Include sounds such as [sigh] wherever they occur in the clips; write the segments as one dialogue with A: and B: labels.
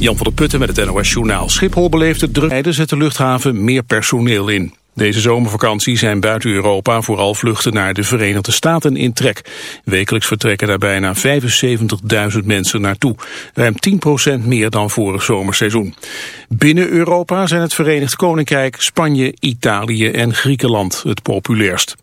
A: Jan van der Putten met het NOS Journaal. Schiphol beleeft het druk. zet de luchthaven meer personeel in. Deze zomervakantie zijn buiten Europa vooral vluchten naar de Verenigde Staten in trek. Wekelijks vertrekken daar bijna 75.000 mensen naartoe. Ruim 10% meer dan vorig zomerseizoen. Binnen Europa zijn het Verenigd Koninkrijk, Spanje, Italië en Griekenland het populairst.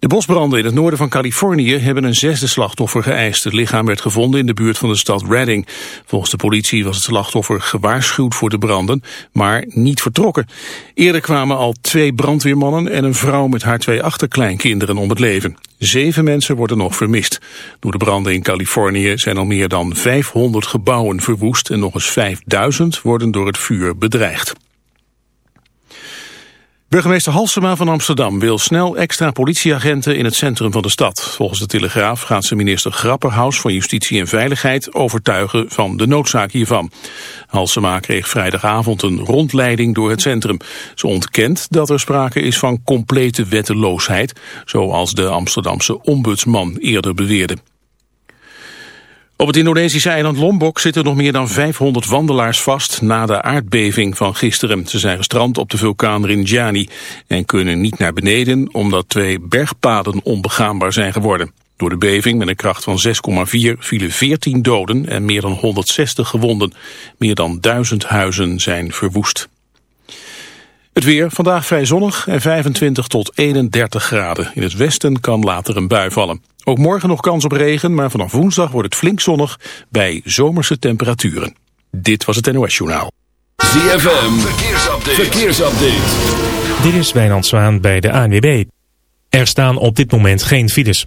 A: De bosbranden in het noorden van Californië hebben een zesde slachtoffer geëist. Het lichaam werd gevonden in de buurt van de stad Redding. Volgens de politie was het slachtoffer gewaarschuwd voor de branden, maar niet vertrokken. Eerder kwamen al twee brandweermannen en een vrouw met haar twee achterkleinkinderen om het leven. Zeven mensen worden nog vermist. Door de branden in Californië zijn al meer dan 500 gebouwen verwoest en nog eens 5000 worden door het vuur bedreigd. Burgemeester Halsema van Amsterdam wil snel extra politieagenten in het centrum van de stad. Volgens de Telegraaf gaat ze minister Grapperhaus van Justitie en Veiligheid overtuigen van de noodzaak hiervan. Halsema kreeg vrijdagavond een rondleiding door het centrum. Ze ontkent dat er sprake is van complete wetteloosheid, zoals de Amsterdamse ombudsman eerder beweerde. Op het Indonesische eiland Lombok zitten nog meer dan 500 wandelaars vast na de aardbeving van gisteren. Ze zijn gestrand op de vulkaan Rinjani en kunnen niet naar beneden omdat twee bergpaden onbegaanbaar zijn geworden. Door de beving met een kracht van 6,4 vielen 14 doden en meer dan 160 gewonden. Meer dan 1000 huizen zijn verwoest. Het weer, vandaag vrij zonnig en 25 tot 31 graden. In het westen kan later een bui vallen. Ook morgen nog kans op regen, maar vanaf woensdag wordt het flink zonnig bij zomerse temperaturen. Dit was het NOS Journaal.
B: ZFM, verkeersupdate. verkeersupdate.
C: Dit is Wijnand Zwaan bij de ANWB. Er staan op dit moment geen files.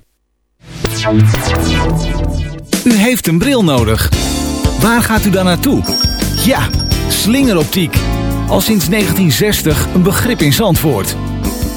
D: U heeft een bril nodig. Waar gaat u dan naartoe? Ja, slingeroptiek. Al sinds 1960 een begrip in Zandvoort.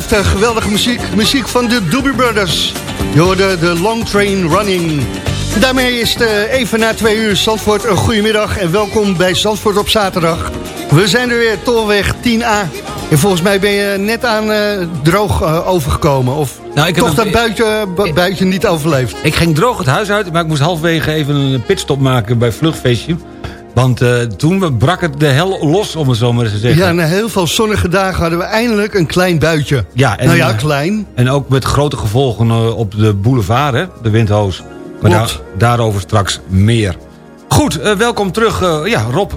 E: Blijft uh, geweldige muziek. Muziek van de Doobie Brothers. Je hoorde de Long Train Running. Daarmee is het uh, even na twee uur Zandvoort een goedemiddag en welkom bij Zandvoort op zaterdag. We zijn er weer, Tolweg 10A. En volgens mij ben je net aan uh, droog uh, overgekomen. Of nou, ik toch dat buitje, buitje niet overleefd?
F: Ik ging droog het huis uit, maar ik moest halverwege even een pitstop maken bij Vluchtfeestje. Want uh, toen brak het de hel los, om het zo maar eens te zeggen.
E: Ja, na heel veel zonnige dagen hadden we eindelijk een klein buitje. Ja, en, nou ja, klein.
F: En ook met grote gevolgen op de boulevard, hè, de windhoos. Maar daar, daarover straks meer. Goed, uh, welkom terug. Uh, ja, Rob,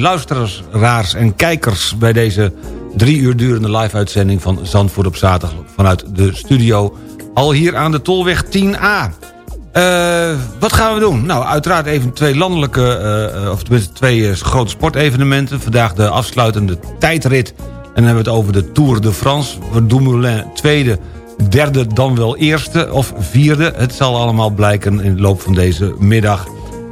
F: luisteraars en kijkers bij deze drie uur durende live-uitzending van Zandvoort op zaterdag... vanuit de studio, al hier aan de Tolweg 10A. Uh, wat gaan we doen? Nou, uiteraard even twee landelijke, uh, of tenminste twee grote sportevenementen. Vandaag de afsluitende tijdrit. En dan hebben we het over de Tour de France. Dumoulin tweede, derde dan wel eerste of vierde. Het zal allemaal blijken in de loop van deze middag.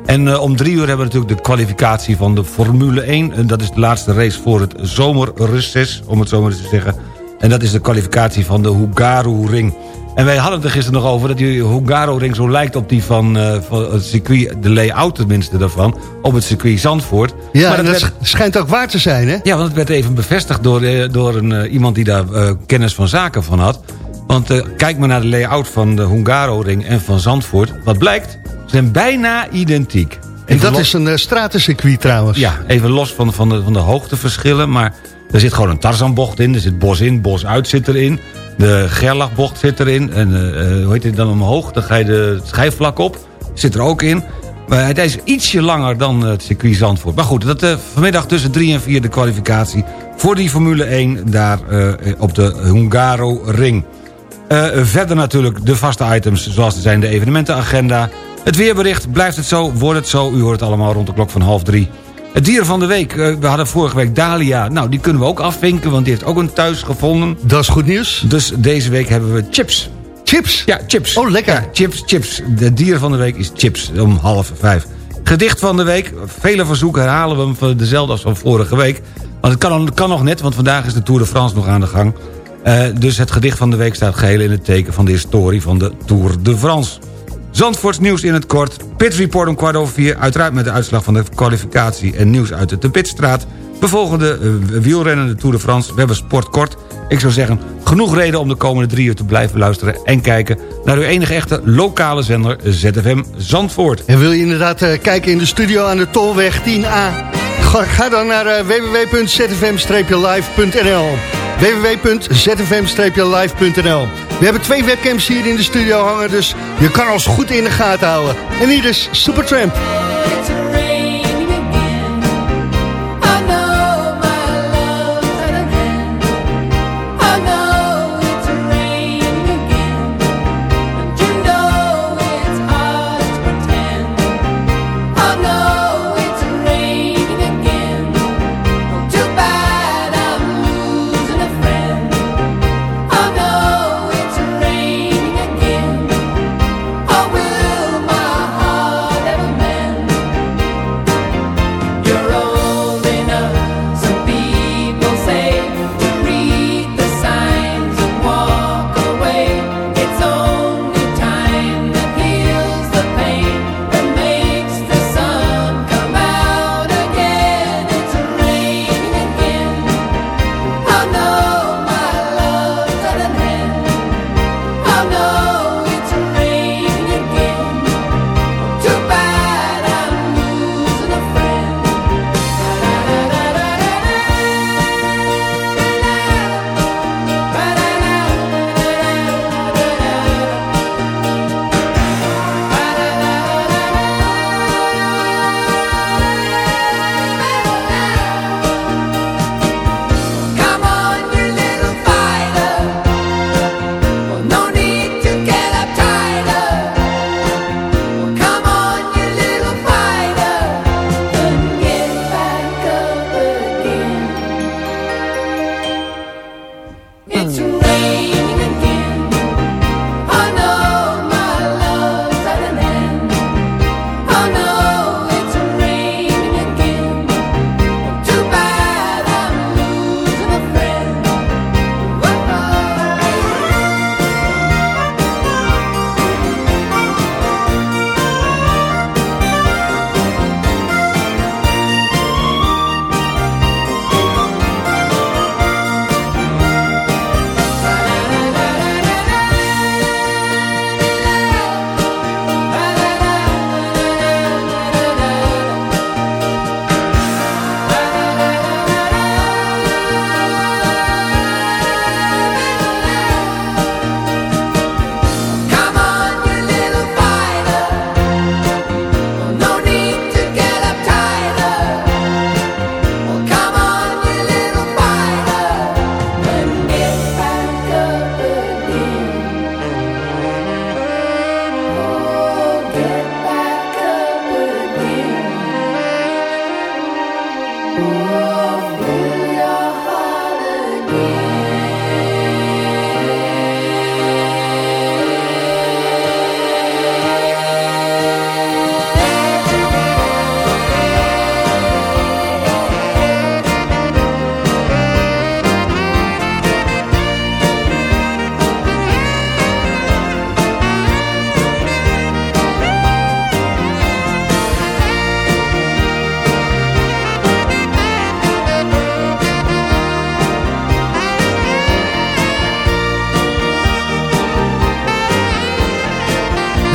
F: En om drie uur hebben we natuurlijk de kwalificatie van de Formule 1. En dat is de laatste race voor het zomerreces, om het zo maar eens te zeggen. En dat is de kwalificatie van de Hungaro-ring. En wij hadden het er gisteren nog over dat die Hungaro-ring zo lijkt op die van, uh, van, het circuit, de layout tenminste daarvan, op het circuit Zandvoort.
E: Ja, maar dat, schijnt ook waar te zijn, hè?
F: Ja, want het werd even bevestigd door, uh, door een, uh, iemand die daar kennis van zaken van had. Want kijk maar naar de layout van de Hungaro-ring en van Zandvoort. Wat blijkt? zijn bijna identiek.
E: En dat is een stratencircuit trouwens.
F: Ja, even los van, van, de, van de hoogteverschillen. Maar er zit gewoon een Tarzanbocht in. Er zit bos in, bos uit zit erin. De Gerlachbocht zit erin. En uh, hoe heet het dan omhoog? Dan ga je de schijfvlak op. Zit er ook in. Maar het is ietsje langer dan het circuit Zandvoort. Maar goed, dat, uh, vanmiddag tussen 3 en 4 de kwalificatie... voor die Formule 1 daar op de Hungaro Ring. verder natuurlijk de vaste items zoals zijn de evenementenagenda... Het weerbericht, blijft het zo, wordt het zo. U hoort het allemaal rond de klok van half drie. Het dier van de week, eh, we hadden vorige week Dalia. Nou, die kunnen we ook afvinken, want die heeft ook een thuis gevonden.
E: Dat is goed nieuws.
F: Dus deze week hebben we chips.
E: Chips?
F: Ja, chips.
E: Oh, lekker. Ja,
F: chips, chips. De dier van de week is chips, om half vijf. Gedicht van de week, vele verzoeken herhalen we hem van dezelfde als van vorige week. Want het kan, kan nog net, want vandaag is de Tour de France nog aan de gang. Uh, dus het gedicht van de week staat geheel in het teken van de historie van de Tour de France. Zandvoorts nieuws in het kort. Pit Report om kwart over vier. Uiteraard met de uitslag van de kwalificatie en nieuws uit de Pitstraat. We volgen de uh, wielrennen, de Tour de France. We hebben sport kort. Ik zou zeggen, genoeg reden om de komende drie uur te blijven luisteren... en kijken naar uw enige echte lokale zender ZFM Zandvoort.
E: En wil je inderdaad uh, kijken in de studio aan de Tolweg 10A? Ga, dan naar uh, www.zfm-live.nl www.zfm-live.nl We hebben twee webcams hier in de studio hangen, dus je kan ons goed in de gaten houden. En hier is Supertramp.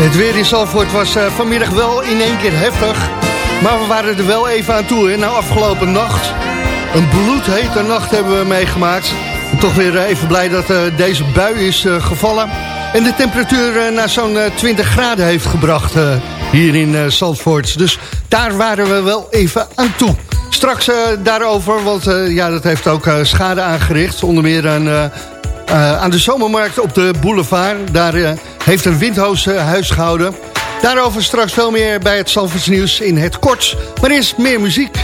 G: Het weer in Zalvoort was uh, vanmiddag wel in één keer heftig. Maar we waren er wel even aan toe. Hè. Nou, afgelopen nacht, een bloedhete nacht hebben we meegemaakt. toch weer uh, even blij dat uh, deze bui is gevallen. En de temperatuur naar zo'n 20 graden heeft gebracht hier in Zandvoort. Dus daar waren we wel even aan toe. Straks daarover, want ja, dat heeft ook schade aangericht. Onder meer aan, aan de zomermarkt op de boulevard. Daar heeft een windhoos huis gehouden. Daarover straks veel meer bij het Zalvoorts nieuws in het kort. Maar eerst meer muziek.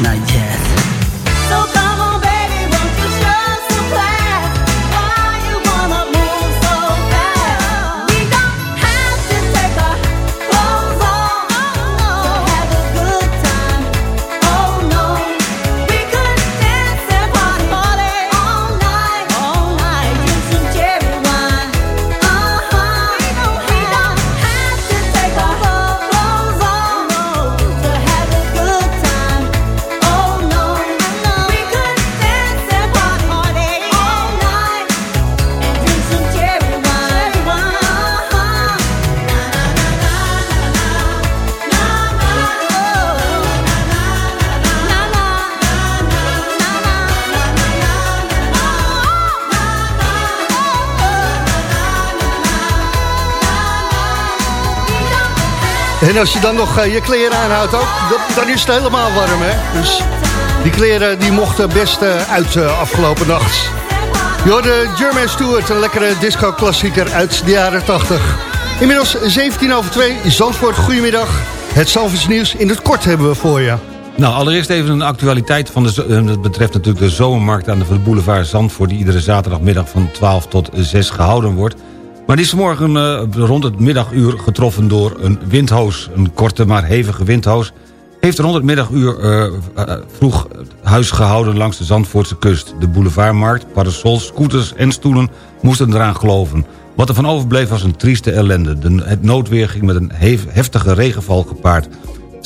H: night. Als je dan nog je kleren aanhoudt ook, dan is het helemaal warm, hè? Dus die kleren die mochten best uit afgelopen nacht. Joh, de German Stewart, een lekkere disco-klassieker uit de jaren 80. Inmiddels 17 over 2, Zandvoort, goedemiddag. Het Zandvoorts nieuws in het kort hebben we voor je.
F: Nou, allereerst even een actualiteit. Van de, eh, dat betreft natuurlijk de zomermarkt aan de boulevard Zandvoort... die iedere zaterdagmiddag van 12 tot 6 gehouden wordt. Maar die is morgen uh, rond het middaguur getroffen door een windhoos. Een korte maar hevige windhoos heeft rond het middaguur uh, vroeg huis gehouden langs de Zandvoortse kust. De boulevardmarkt, parasols, scooters en stoelen moesten eraan geloven. Wat er van overbleef was een trieste ellende. De, het noodweer ging met een heftige regenval gepaard.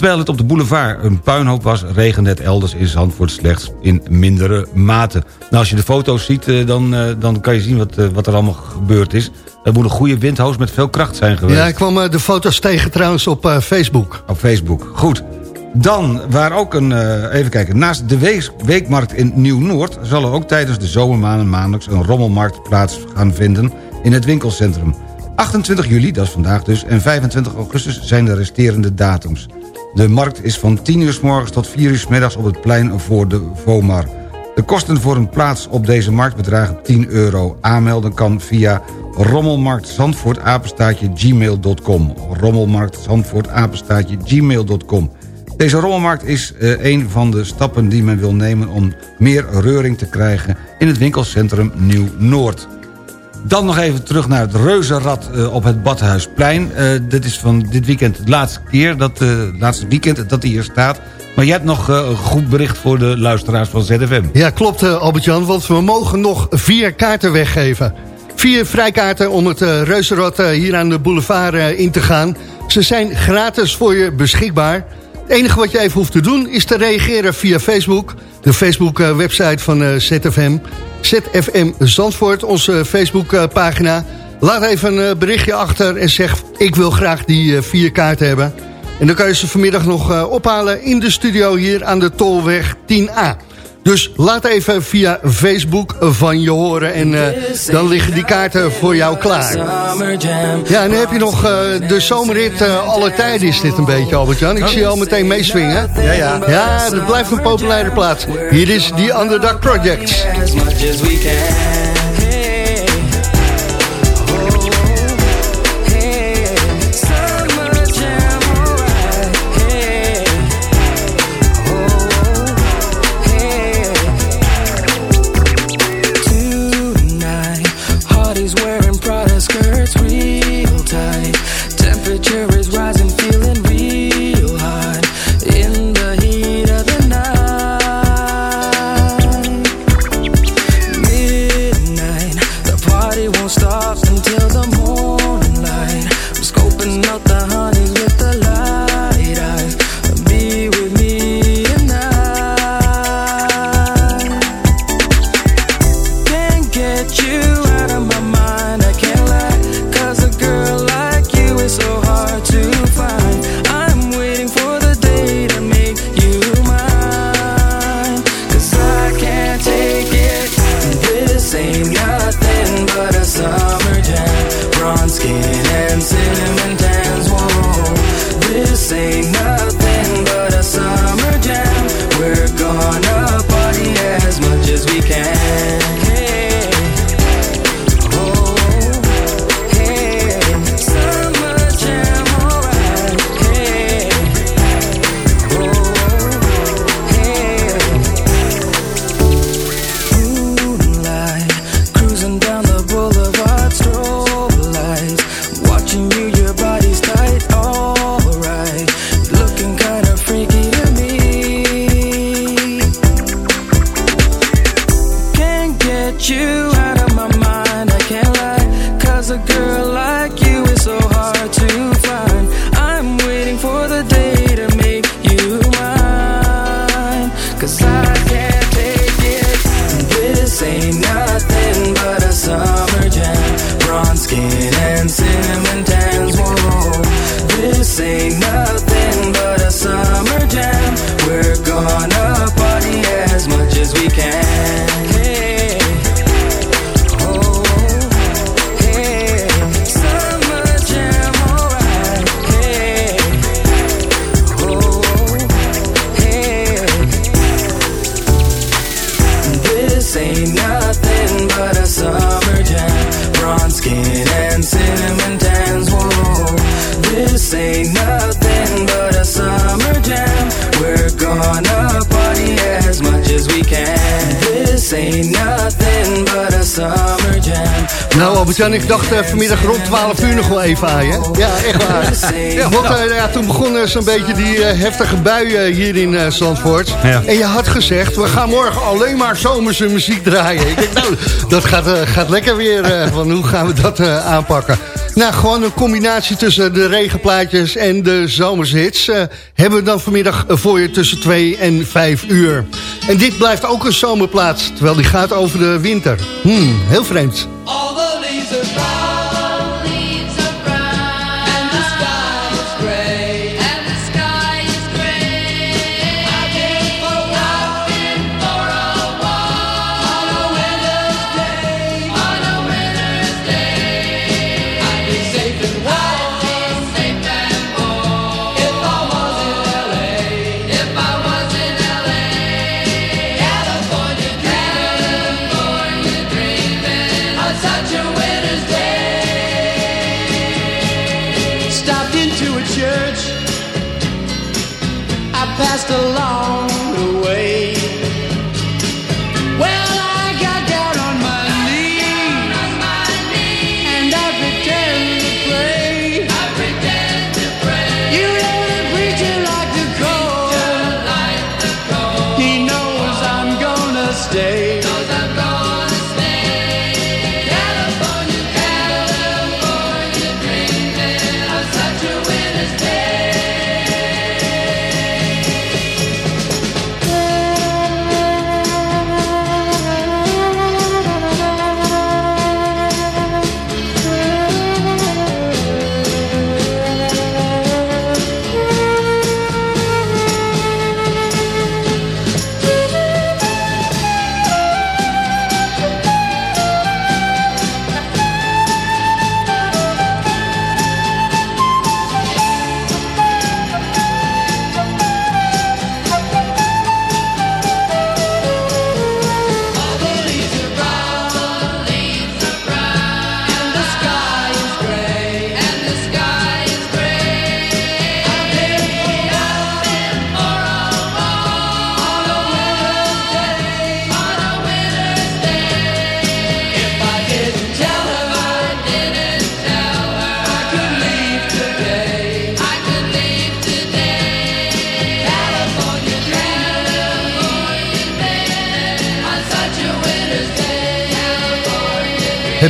F: Terwijl het op de boulevard een puinhoop was... regende het elders in Zandvoort slechts in mindere mate. Nou, als je de foto's ziet, eh, dan, eh, dan kan je zien wat, eh, wat er allemaal gebeurd is. Er moet een goede windhoos met veel kracht zijn geweest.
H: Ja, ik kwam de foto's tegen trouwens op Facebook.
F: Op Facebook, goed. Dan, waar ook een, even kijken, naast de weekmarkt in Nieuw-Noord... zal er ook tijdens de zomermaanden maandelijks een rommelmarkt plaats gaan vinden in het winkelcentrum. 28 juli, dat is vandaag dus, en 25 augustus zijn de resterende datums. De markt is van 10 uur s morgens tot 4 uur s middags op het plein voor de VOMAR. De kosten voor een plaats op deze markt bedragen 10 euro. Aanmelden kan via rommelmarktzandvoort gmail.com. Rommelmarktzandvoort gmail.com. Deze rommelmarkt is uh, een van de stappen die men wil nemen om meer reuring te krijgen in het winkelcentrum Nieuw-Noord. Dan nog even terug naar het reuzenrad uh, op het Badhuisplein. Uh, dit is van dit weekend de laatste keer, dat, uh, laatste weekend dat hij hier staat. Maar jij hebt nog een goed bericht voor de luisteraars van ZFM.
H: Ja, klopt Albert-Jan, want we mogen nog vier kaarten weggeven. Vier vrijkaarten om het reuzenrad hier aan de boulevard in te gaan. Ze zijn gratis voor je beschikbaar. Het enige wat je even hoeft te doen is te reageren via Facebook. De Facebook-website van ZFM. ZFM Zandvoort, onze Facebookpagina. Laat even een berichtje achter en zeg... ik wil graag die eh, vier kaarten hebben. En dan kan je ze vanmiddag nog eh, ophalen in de studio hier aan de Tolweg 10A. Dus laat even via Facebook van je horen en uh, dan liggen die kaarten voor jou klaar. Ja, en dan heb je nog uh, de zomerrit uh, alle tijden is dit een beetje, Albert-Jan. Ik zie je al meteen meeswingen. Ja, ja. Ja, dat blijft een populaire plaats. Hier is die Underdog Project. nothing but a summer jam.
E: Nou, Albert-Jan, ik dacht uh, vanmiddag rond 12 uur nog wel even aan je. Ja, echt waar. Ja, want uh, ja, toen begon zo'n beetje die uh, heftige buien hier in Zandvoort. Ja. En je had gezegd, we gaan morgen alleen maar zomerse muziek draaien. Ik denk, nou, dat gaat, gaat lekker weer. van hoe gaan we dat aanpakken? Nou, gewoon een combinatie tussen de regenplaatjes en de zomershits... hebben we dan vanmiddag voor je tussen 2 en 5 uur. En dit blijft ook een zomerplaats, terwijl die gaat over de winter. Hmm, heel vreemd. passed along.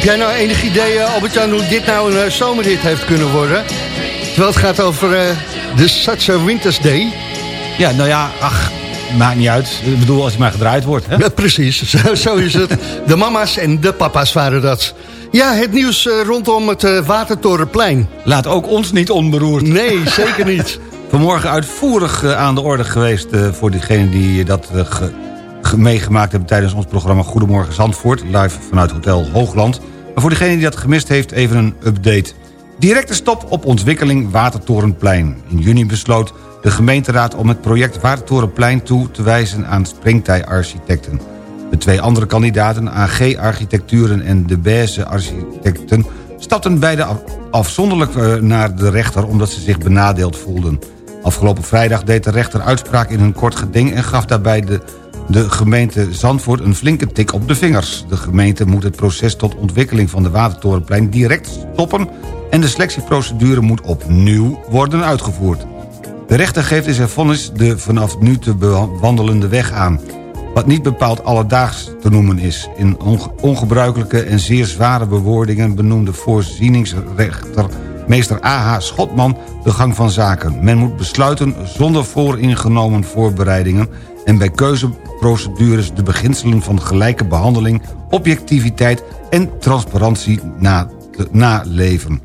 E: Heb jij nou enig idee, uh, Albert-Jan, hoe dit nou een uh, zomerrit heeft kunnen worden? Terwijl het gaat over uh, de Such a Winter's Day.
F: Ja, nou ja, ach, maakt niet uit. Ik bedoel, als hij maar gedraaid wordt. Hè?
E: Ja, precies, [laughs] zo, zo, is het. De mama's en de papa's waren dat. Ja, het nieuws rondom het Watertorenplein.
F: Laat ook ons niet onberoerd.
E: Nee, zeker niet. [laughs]
F: Vanmorgen uitvoerig aan de orde geweest voor diegenen die dat meegemaakt hebben... tijdens ons programma Goedemorgen Zandvoort... live vanuit Hotel Hoogland. Maar voor degene die dat gemist heeft, even een update. Directe stop op ontwikkeling Watertorenplein. In juni besloot de gemeenteraad om het project Watertorenplein toe te wijzen aan Springtij-architecten. De twee andere kandidaten, AG Architecturen en De Beze Architecten... stapten beide afzonderlijk eh, naar de rechter omdat ze zich benadeeld voelden. Afgelopen vrijdag deed de rechter uitspraak in een kort geding... en gaf daarbij de de gemeente Zandvoort een flinke tik op de vingers. De gemeente moet het proces tot ontwikkeling van de Watertorenplein direct stoppen... en de selectieprocedure moet opnieuw worden uitgevoerd. De rechter geeft in zijn vonnis de vanaf nu te bewandelende weg aan... wat niet bepaald alledaags te noemen is. In ongebruikelijke en zeer zware bewoordingen benoemde voorzieningsrechter... meester A.H. Schotman de gang van zaken. Men moet besluiten zonder vooringenomen voorbereidingen... en bij keuze procedures de beginselen van gelijke behandeling... objectiviteit en transparantie na naleven.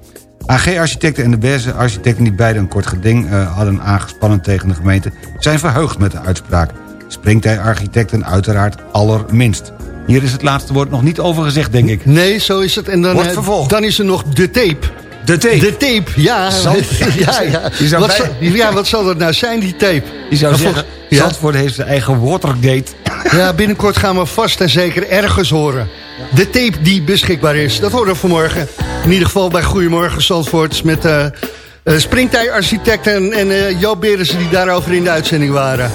F: AG-architecten en de Berze architecten die beide een kort geding uh, hadden aangespannen tegen de gemeente... zijn verheugd met de uitspraak. Springtij-architecten uiteraard allerminst. Hier is het laatste woord nog niet over gezegd, denk ik.
E: Nee, zo is het. En dan, uh, dan is er nog de tape.
F: De tape?
E: De tape, ja. [laughs] ja, ja. [laughs] Wat, [laughs] ja, wat zal dat nou zijn, die tape?
F: Je zou zeggen, ja? Zandvoort heeft zijn eigen Watergate.
E: Ja, binnenkort gaan we vast en zeker ergens horen. De tape die beschikbaar is, dat horen we vanmorgen. In ieder geval bij Goedemorgen Zandvoort met uh, uh, Springtij-architecten en uh, Joop Berensen die daarover in de uitzending waren.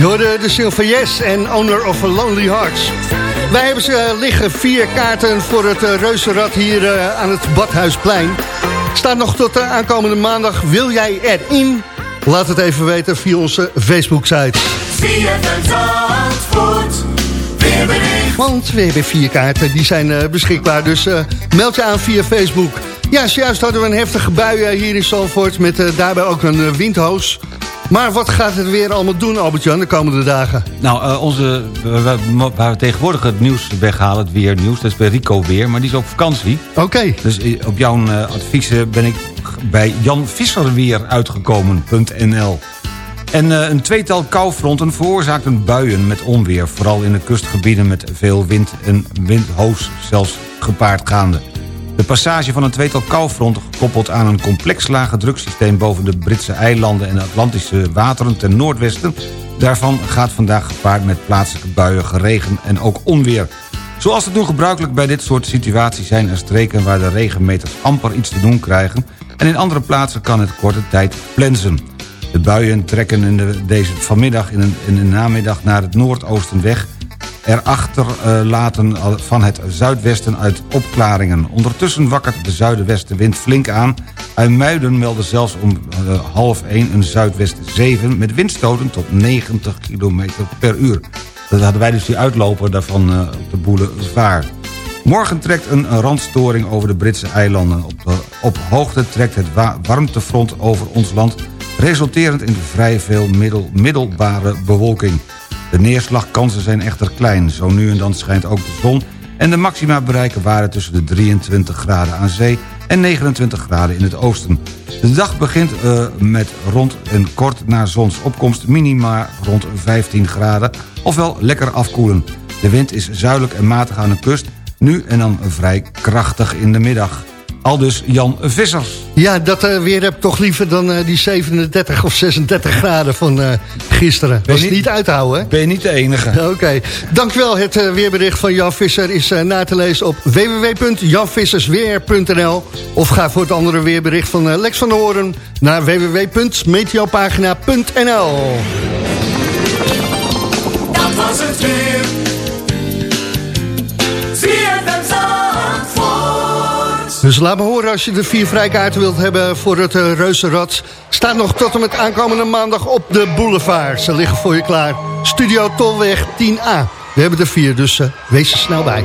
E: Je de single Yes en Owner of Lonely Hearts. Wij hebben ze liggen vier kaarten voor het uh, reuzenrad hier uh, aan het Badhuisplein. Staat nog tot de aankomende maandag. Wil jij erin? Laat het even weten via onze Facebook-site. Want we hebben vier kaarten, die zijn beschikbaar. Dus meld je aan via Facebook. Ja, zojuist hadden we een heftige bui hier in Salford... met daarbij ook een windhoos. Maar wat gaat het weer allemaal doen, Albert-Jan, de komende dagen?
F: Nou, onze, waar we tegenwoordig het nieuws weghalen, het weernieuws... dat is bij Rico weer, maar die is op vakantie.
E: Oké. Okay.
F: Dus op jouw advies ben ik bij Jan Visser weer uitgekomen.nl. En uh, een tweetal koufronten veroorzaakten buien met onweer... vooral in de kustgebieden met veel wind en windhoos zelfs gepaard gaande. De passage van een tweetal koufronten gekoppeld aan een complex lage druksysteem... boven de Britse eilanden en Atlantische wateren ten noordwesten... daarvan gaat vandaag gepaard met plaatselijke buien, geregen en ook onweer... Zoals het nu gebruikelijk bij dit soort situaties zijn er streken... waar de regenmeters amper iets te doen krijgen... en in andere plaatsen kan het korte tijd plensen. De buien trekken in de, deze vanmiddag in, in de namiddag naar het noordoosten weg. Erachter uh, laten van het zuidwesten uit opklaringen. Ondertussen wakkert de zuidwestenwind flink aan. Muiden melden zelfs om uh, half 1 een zuidwest 7... met windstoten tot 90 km per uur. Dat hadden wij dus die uitloper daarvan uh, op de boulevard. Morgen trekt een randstoring over de Britse eilanden. Op, de, op hoogte trekt het warmtefront over ons land resulterend in vrij veel middel, middelbare bewolking. De neerslagkansen zijn echter klein. Zo nu en dan schijnt ook de zon... en de maxima bereiken waren tussen de 23 graden aan zee... en 29 graden in het oosten. De dag begint uh, met rond en kort na zonsopkomst... minima rond 15 graden, ofwel lekker afkoelen. De wind is zuidelijk en matig aan de kust... nu en dan vrij krachtig in de middag. Aldus Jan Vissers.
E: Ja, dat uh, weer heb toch liever dan uh, die 37 of 36 graden van uh, gisteren. Ben Was niet, niet uit te houden, hè?
F: Ben je niet de enige. [laughs]
E: Oké. Okay. Dankjewel. Het weerbericht van Jan Visser is na te lezen op www.janvissersweer.nl of ga voor het andere weerbericht van Lex van der Hoorn naar www.meteopagina.nl
I: Dat was het weer.
E: Laat me horen als je de vier vrijkaarten wilt hebben voor het uh, Reuzenrad. Staat nog tot en met aankomende maandag op de boulevard. Ze liggen voor je klaar. Studio Tolweg 10A. We hebben er vier, dus uh, wees er snel bij.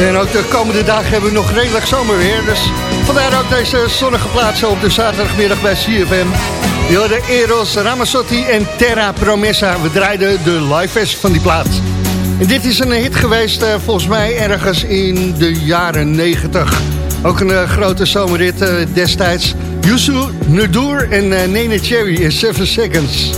J: En ook de komende dagen hebben we nog redelijk zomerweer. Dus vandaar ook deze zonnige plaatsen op de zaterdagmiddag bij CFM. de Eros Ramazzotti en Terra Promessa. We draaiden de live van die plaats. En dit is een hit geweest uh, volgens mij ergens in de jaren 90. Ook een uh, grote zomerrit uh, destijds. Yusu Nudur en Nene Cherry in 7 Seconds.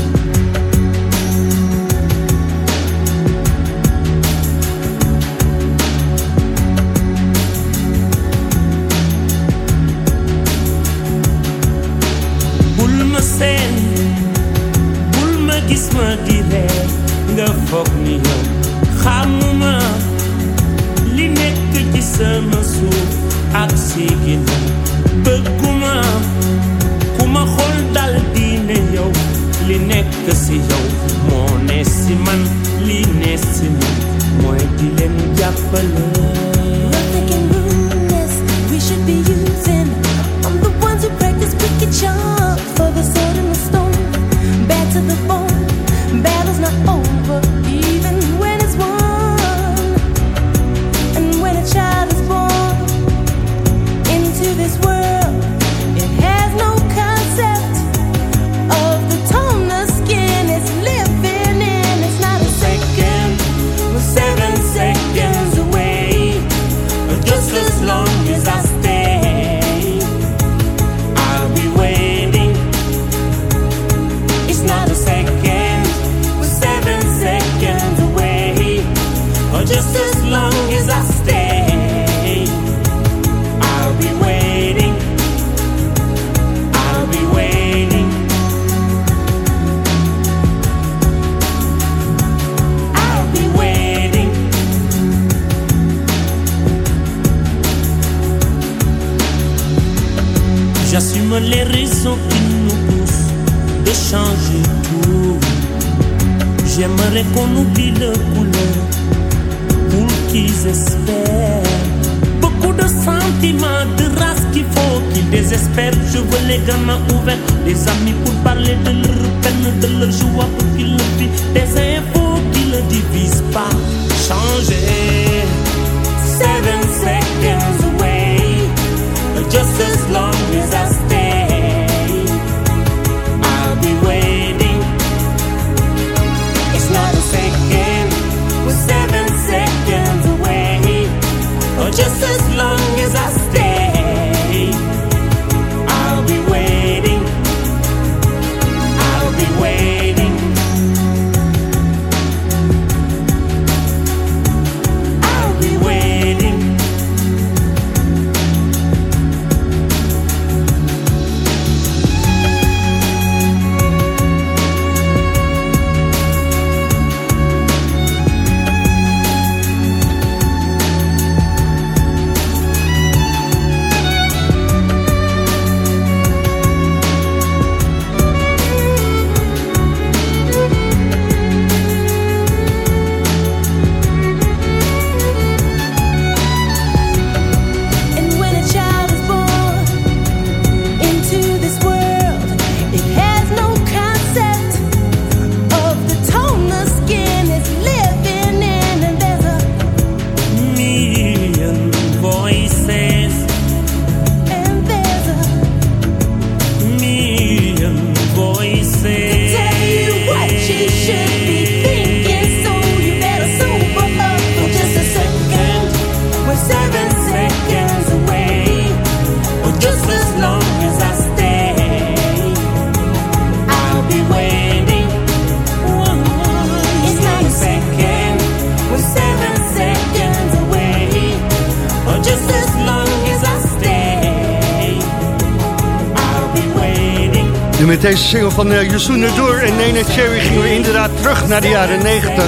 K: Single van uh, Yusun Door en Nene Cherry gingen we inderdaad terug naar de jaren 90.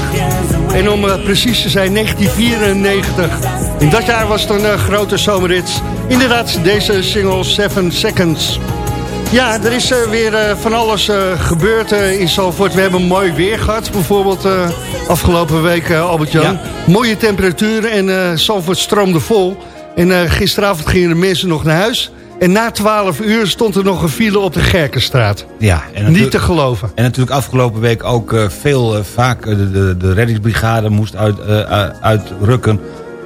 K: En om uh, precies te zijn, 1994. In dat jaar was het een uh, grote zomerrit. Inderdaad, deze single 7 Seconds. Ja, er is weer van alles gebeurd in Zalvoort. We hebben mooi weer gehad, bijvoorbeeld afgelopen week, Albert-Jan. Ja. Mooie temperaturen en Zalvoort stroomde vol. En gisteravond gingen de mensen nog naar huis. En na 12 uur stond er nog een file op de Gerkenstraat.
F: Ja,
K: en Niet te geloven.
F: En natuurlijk afgelopen week ook veel, vaak de, de, de reddingsbrigade moest uit, uitrukken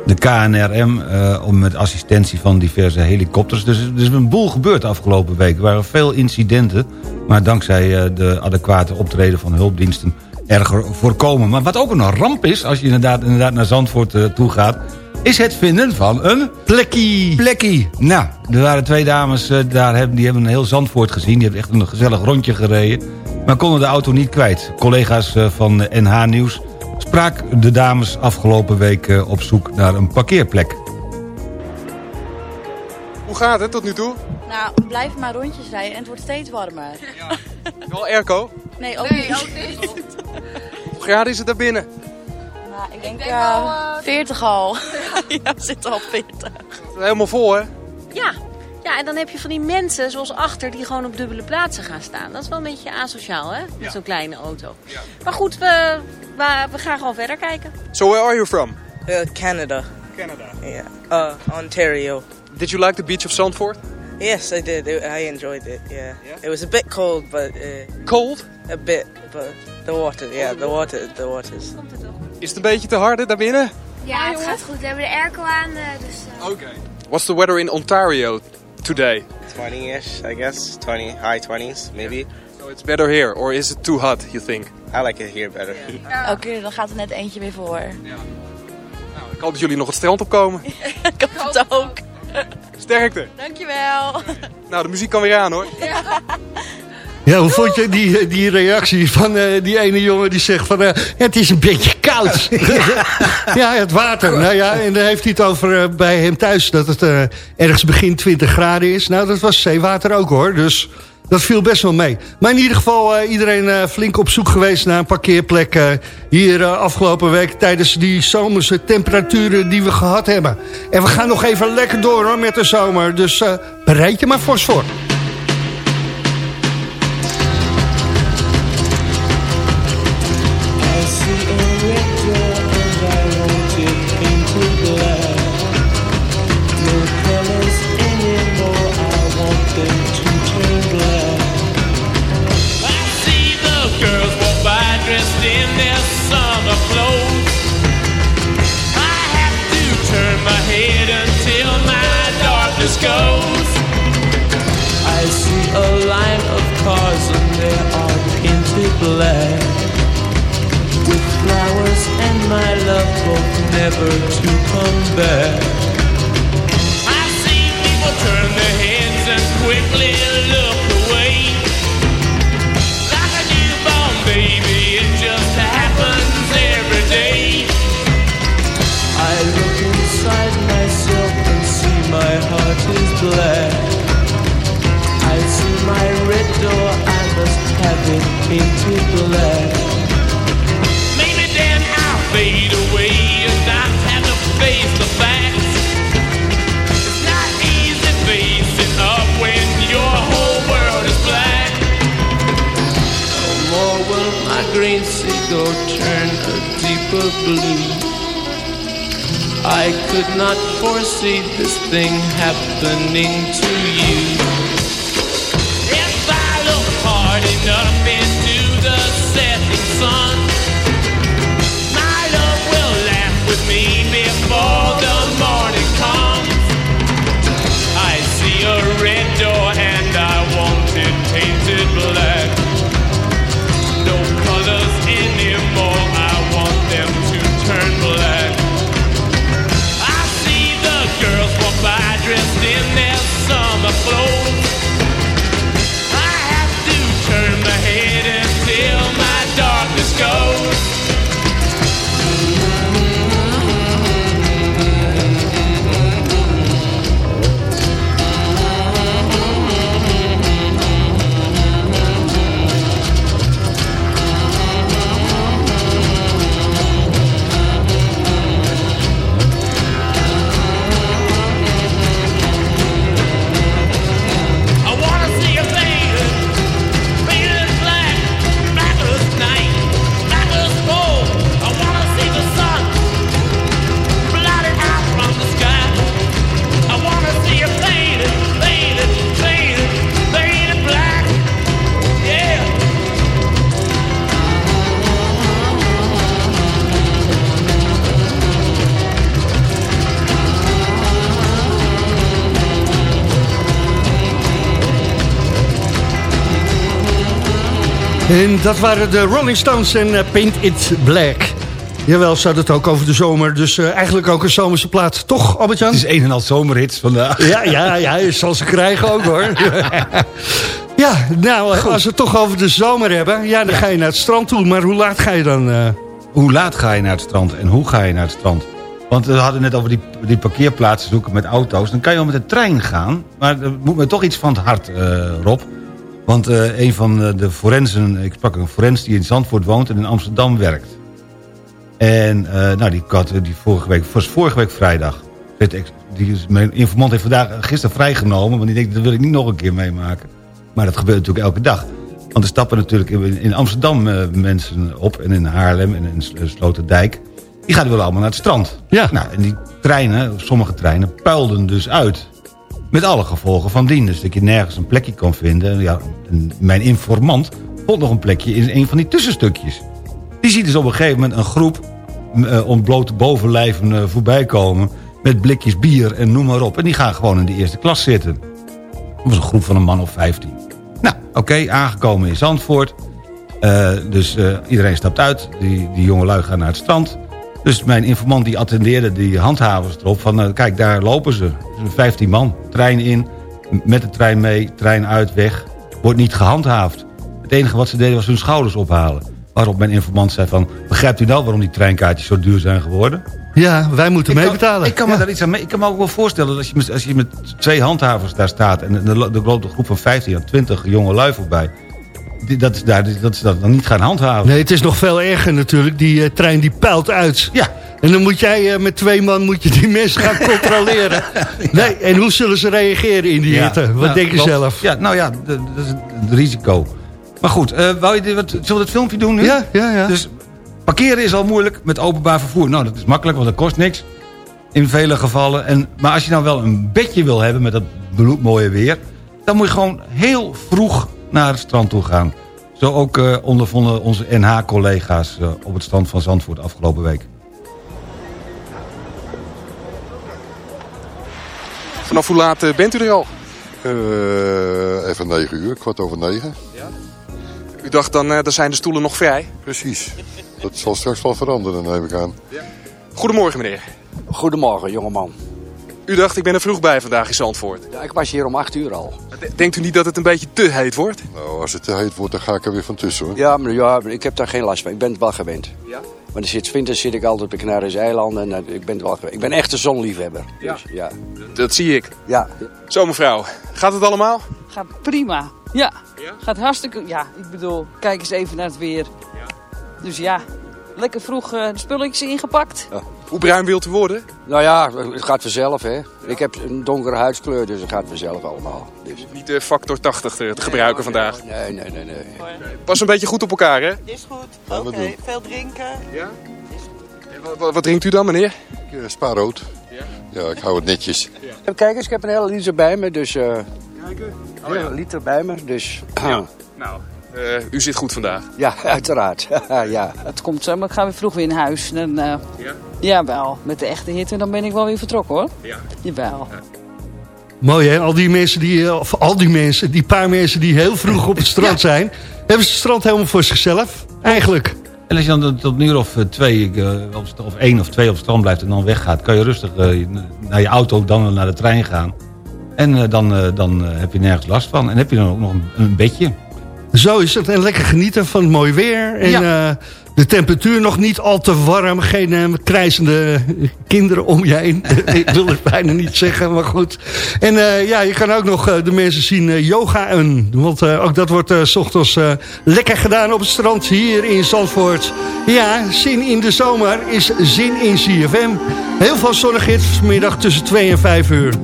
F: de KNRM uh, om met assistentie van diverse helikopters. Dus er is een boel gebeurd de afgelopen week. Er waren veel incidenten, maar dankzij uh, de adequate optreden van hulpdiensten erger voorkomen. Maar wat ook een ramp is, als je inderdaad, inderdaad naar Zandvoort uh, toe gaat... is het vinden van een...
K: Plekkie.
F: Plekkie. Nou, er waren twee dames, daar hebben, die hebben een heel Zandvoort gezien. Die hebben echt een gezellig rondje gereden. Maar konden de auto niet kwijt. Collega's van NH Nieuws sprak de dames afgelopen week eh, op zoek naar een parkeerplek.
L: Hoe gaat het tot nu toe?
M: Nou, we blijven maar rondjes rijden en het wordt steeds warmer.
L: Ja. Wel airco?
M: Nee, ook niet.
L: Hoe graden is het daar binnen?
M: Nou, ik denk, ik uh, 40 al. [laughs] ja, we zitten al 40.
L: Helemaal vol, hè?
M: Ja, ja, en dan heb je van die mensen zoals achter die gewoon op dubbele plaatsen gaan staan. Dat is wel een beetje asociaal, hè? Met ja. zo'n kleine auto. Ja. Maar goed, we, we, we, gaan gewoon verder kijken.
L: So where are you from?
N: Uh, Canada.
L: Canada?
N: Yeah. Uh, Ontario.
L: Did you like the beach of Zandvoort?
N: Yes, I did. I enjoyed it, yeah. yeah? It was a bit cold, but... Uh,
L: cold?
N: A bit, but the water, yeah, the water, the waters.
L: Is het een beetje te harde daar binnen?
O: Ja, het gaat goed. We hebben de airco aan, dus...
L: Oké. Okay. What's the weather in Ontario today?
P: 20-ish, I guess. 20, high 20s, maybe.
L: So it's better here, or is it too hot, you think?
P: I like it here better. [laughs]
M: Oké, okay, dan gaat er net eentje weer voor. Ja.
L: Nou, ik hoop dat jullie nog het strand opkomen. [laughs]
M: ik hoop het ook.
L: Sterkte.
M: Dankjewel.
L: Nou, de muziek kan weer aan hoor. Ja.
K: Ja, hoe vond je die, die reactie van uh, die ene jongen die zegt van... Uh, het is een beetje koud. [laughs] ja, het water. Nou ja, en dan heeft hij het over uh, bij hem thuis... dat het ergens begin 20 graden is. Nou, dat was zeewater ook hoor. Dus dat viel best wel mee. Maar in ieder geval iedereen flink op zoek geweest... naar een parkeerplek hier afgelopen week... tijdens die zomerse temperaturen die we gehad hebben. En we gaan nog even lekker door hoor, met de zomer. Dus bereid je maar fors voor.
E: Dat waren de Rolling Stones en uh, Paint It Black. Jawel, ze hadden het ook over de zomer. Dus uh, eigenlijk ook een zomerse plaat. Toch, Albert-Jan?
F: Het is een en al zomerhits vandaag.
E: Ja, ja, ja, je zal ze krijgen ook hoor. [laughs] ja, nou, Goed. als we het toch over de zomer hebben... Ja, dan ja. ga je naar het strand toe. Maar hoe laat ga je dan? Uh...
F: Hoe laat ga je naar het strand en hoe ga je naar het strand? Want we hadden net over die, die parkeerplaatsen zoeken met auto's. Dan kan je wel met de trein gaan. Maar er moet me toch iets van het hart, Rob. Want uh, een van de forensen, ik sprak een forens die in Zandvoort woont en in Amsterdam werkt. En uh, nou, die kat, die vorige week, was vorige week vrijdag. Die, mijn informant heeft vandaag, gisteren vrijgenomen, want die denkt, dat wil ik niet nog een keer meemaken. Maar dat gebeurt natuurlijk elke dag. Want er stappen natuurlijk in, in Amsterdam uh, mensen op en in Haarlem en in Sloterdijk. Die gaan wel allemaal naar het strand.
E: Ja.
F: Nou, en die treinen, sommige treinen, puilden dus uit. Met alle gevolgen van dien. Dus dat je nergens een plekje kan vinden. Ja, mijn informant vond nog een plekje in een van die tussenstukjes. Die ziet dus op een gegeven moment een groep uh, ontblote bovenlijven uh, voorbij komen... met blikjes bier en noem maar op. En die gaan gewoon in de eerste klas zitten. Dat was een groep van een man of 15. Nou, oké, aangekomen in Zandvoort. Uh, dus iedereen stapt uit. Die, die jonge lui gaan naar het strand. Dus mijn informant die attendeerde die handhavers erop... van kijk, daar lopen ze. 15 man, trein in, met de trein mee, trein uit, weg. Wordt niet gehandhaafd. Het enige wat ze deden was hun schouders ophalen. Waarop mijn informant zei van... begrijpt u nou waarom die treinkaartjes zo duur zijn geworden?
E: Ja, wij moeten
F: ik
E: mee
F: kan,
E: betalen.
F: Ik kan me
E: ja.
F: daar iets aan mee. Ik kan me ook wel voorstellen dat als je, met, als je met twee handhavers daar staat... en er loopt een groep van 15 à 20 jonge lui voorbij... Dat, is daar, dat ze dat dan niet gaan handhaven.
E: Nee, het is nog veel erger natuurlijk. Die uh, trein die pijlt uit.
F: Ja.
E: En dan moet jij uh, met twee man moet je die [laughs] mensen gaan controleren. [laughs] nee, en hoe zullen ze reageren in die ja. hitte? Wat
F: nou,
E: denk je
F: klopt.
E: zelf?
F: Ja, nou ja, dat is het risico. Maar goed, uh, wou je dit, wat, zullen we het filmpje doen nu?
E: Ja, ja, ja.
F: Dus parkeren is al moeilijk met openbaar vervoer. Nou, dat is makkelijk, want dat kost niks. In vele gevallen. En, maar als je nou wel een bedje wil hebben met dat bloedmooie weer... dan moet je gewoon heel vroeg naar het strand toe gaan. Zo ook uh, ondervonden onze NH-collega's uh, op het strand van Zandvoort afgelopen week.
L: Vanaf hoe laat uh, bent u er al?
Q: Uh, even 9 uur, kwart over 9.
L: Ja. U dacht dan, uh, dan zijn de stoelen nog vrij?
Q: Precies. Dat zal straks wel veranderen, neem ik aan.
L: Ja. Goedemorgen, meneer.
R: Goedemorgen, jongeman.
L: U dacht, ik ben er vroeg bij vandaag in Zandvoort.
R: Ja, ik was hier om 8 uur al.
L: Denkt u niet dat het een beetje te heet wordt?
Q: Nou, als het te heet wordt, dan ga ik er weer van tussen, hoor.
R: Ja, maar ja, ik heb daar geen last van. Ik ben het wel gewend.
L: Ja?
R: Maar er zit, winters zit ik altijd op de Canarische eilanden en ik ben het wel gewend. Ik ben echt een zonliefhebber.
L: Ja.
R: Dus, ja.
L: Dat, dat zie ik.
R: Ja.
L: Zo, mevrouw. Gaat het allemaal?
H: Gaat prima. Ja.
L: ja.
H: Gaat hartstikke... Ja, ik bedoel, kijk eens even naar het weer.
L: Ja.
H: Dus ja, lekker vroeg uh, de spulletjes ingepakt.
R: Ja.
L: Hoe bruin wilt u worden?
R: Nou ja, het gaat vanzelf, hè. Ja. Ik heb een donkere huidskleur, dus het gaat vanzelf allemaal. Dus.
L: Niet de factor 80 te, te gebruiken
R: nee,
L: vandaag?
R: Nee, nee, nee, nee.
L: Pas een beetje goed op elkaar, hè?
H: Is goed. Oké, okay. veel drinken.
L: Ja? Wat, wat, drinkt u dan, meneer?
Q: Ik, uh, spaarrood. Ja? Ja, ik hou het netjes.
R: Ja. Kijk eens, ik heb een hele liter bij me, dus... Uh,
L: Kijken?
R: Oh, ja. Een liter bij me, dus...
L: Ja. [clears throat] Nou, uh, u zit goed vandaag.
R: Ja, [laughs] uiteraard. [laughs] ja.
H: Het komt zo, maar ik ga weer vroeg weer in huis. En, uh, ja? Jawel, met de echte hitte dan ben ik wel weer vertrokken hoor.
L: Ja.
H: Jawel.
L: Ja.
E: Mooi hè, al die mensen die, of al die mensen, die paar mensen die heel vroeg op het strand [laughs] ja. zijn... hebben ze het strand helemaal voor zichzelf, eigenlijk.
F: En als je dan tot een uur of twee, of één of twee op het strand blijft en dan weggaat... kan je rustig naar je auto, dan naar de trein gaan. En dan, dan heb je nergens last van. En heb je dan ook nog een, een bedje.
E: Zo is het. En lekker genieten van het mooie weer. En ja. uh, de temperatuur nog niet al te warm. Geen uh, krijzende kinderen om je heen. [laughs] Ik wil het bijna niet zeggen, maar goed. En uh, ja, je kan ook nog de mensen zien yoga en Want ook dat wordt s ochtends lekker gedaan op het strand hier in Zandvoort. Ja, zin in de zomer is zin in CFM. Heel veel zonnigheid vanmiddag tussen 2 en 5 uur.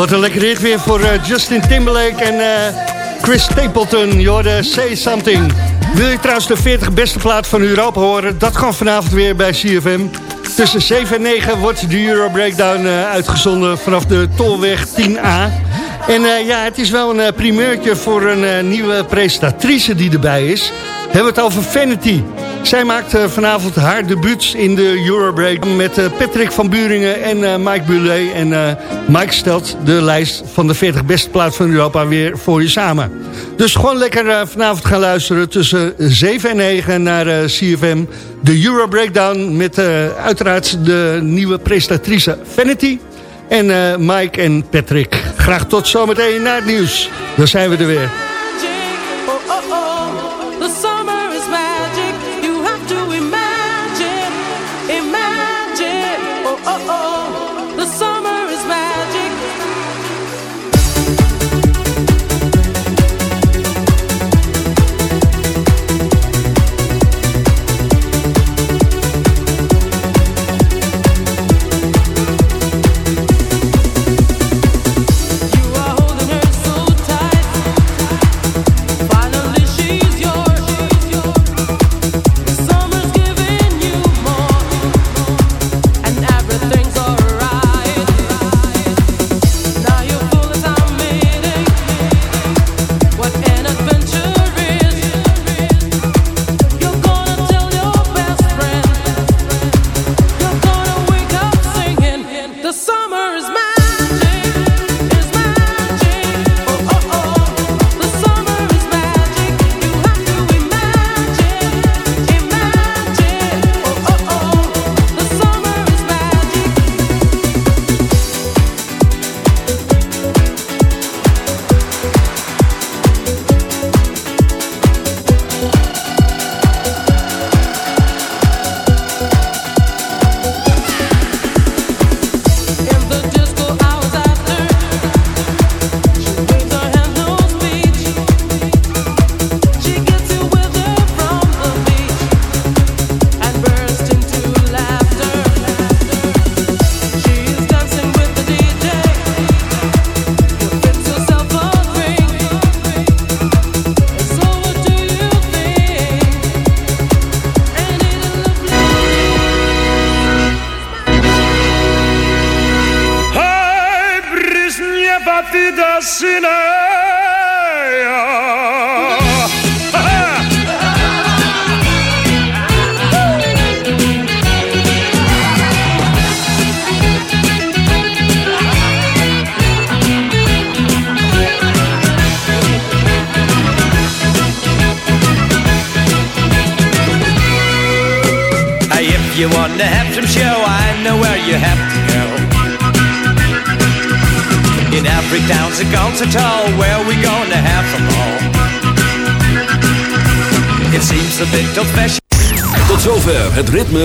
E: Wat een lekker dit weer voor eh, Justin Timberlake en eh, Chris Stapleton. Jordan say something. Wil je trouwens de 40 beste plaat van Europa horen? Dat kan vanavond weer bij CFM. Tussen 7 en 9 wordt de Euro Breakdown eh, uitgezonden vanaf de Tolweg 10A. En ja, het is wel een primeurtje voor een nieuwe presentatrice die erbij is. Hebben We hebben het over Vanity. Zij maakt eh, vanavond haar debuut in de Eurobreak met eh, Patrick van Buringen en eh, Mike Bullet. En Mike stelt de lijst van de 40 beste plaatsen van Europa weer voor je samen. Dus gewoon lekker vanavond gaan luisteren tussen 7 en 9 naar CFM. De Eurobreakdown met uiteraard de nieuwe prestatrice Vanity. En Mike en Patrick. Graag tot zometeen naar het nieuws. Dan zijn we er weer.
K: Oh, oh, oh.